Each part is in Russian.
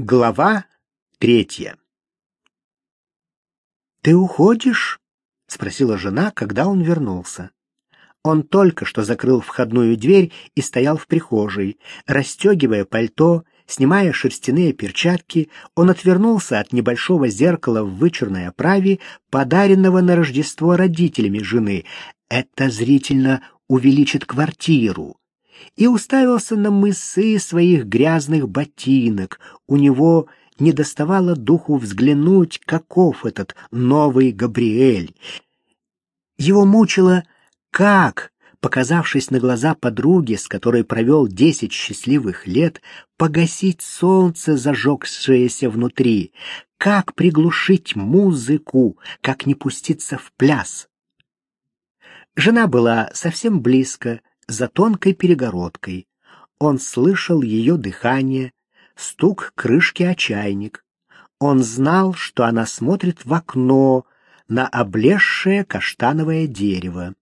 Глава третья «Ты уходишь?» — спросила жена, когда он вернулся. Он только что закрыл входную дверь и стоял в прихожей. Расстегивая пальто, снимая шерстяные перчатки, он отвернулся от небольшого зеркала в вычурной оправе, подаренного на Рождество родителями жены. Это зрительно увеличит квартиру и уставился на мысы своих грязных ботинок. У него не доставало духу взглянуть, каков этот новый Габриэль. Его мучило, как, показавшись на глаза подруги, с которой провел десять счастливых лет, погасить солнце, зажегшееся внутри, как приглушить музыку, как не пуститься в пляс. Жена была совсем близко, за тонкой перегородкой. Он слышал ее дыхание, стук крышки о чайник. Он знал, что она смотрит в окно на облезшее каштановое дерево.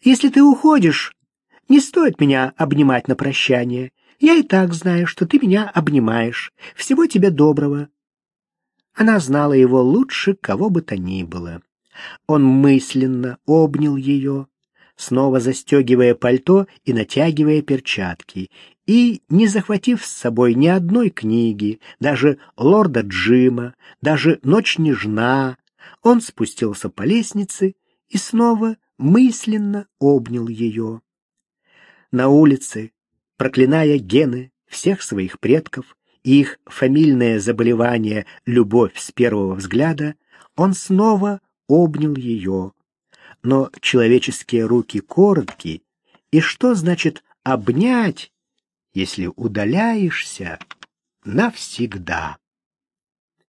«Если ты уходишь, не стоит меня обнимать на прощание. Я и так знаю, что ты меня обнимаешь. Всего тебе доброго». Она знала его лучше кого бы то ни было. Он мысленно обнял ее, снова застегивая пальто и натягивая перчатки, и, не захватив с собой ни одной книги, даже лорда Джима, даже «Ночь нежна», он спустился по лестнице и снова мысленно обнял ее. На улице, проклиная гены всех своих предков и их фамильное заболевание «любовь с первого взгляда», он снова обнял ее, но человеческие руки короткие, и что значит обнять, если удаляешься навсегда?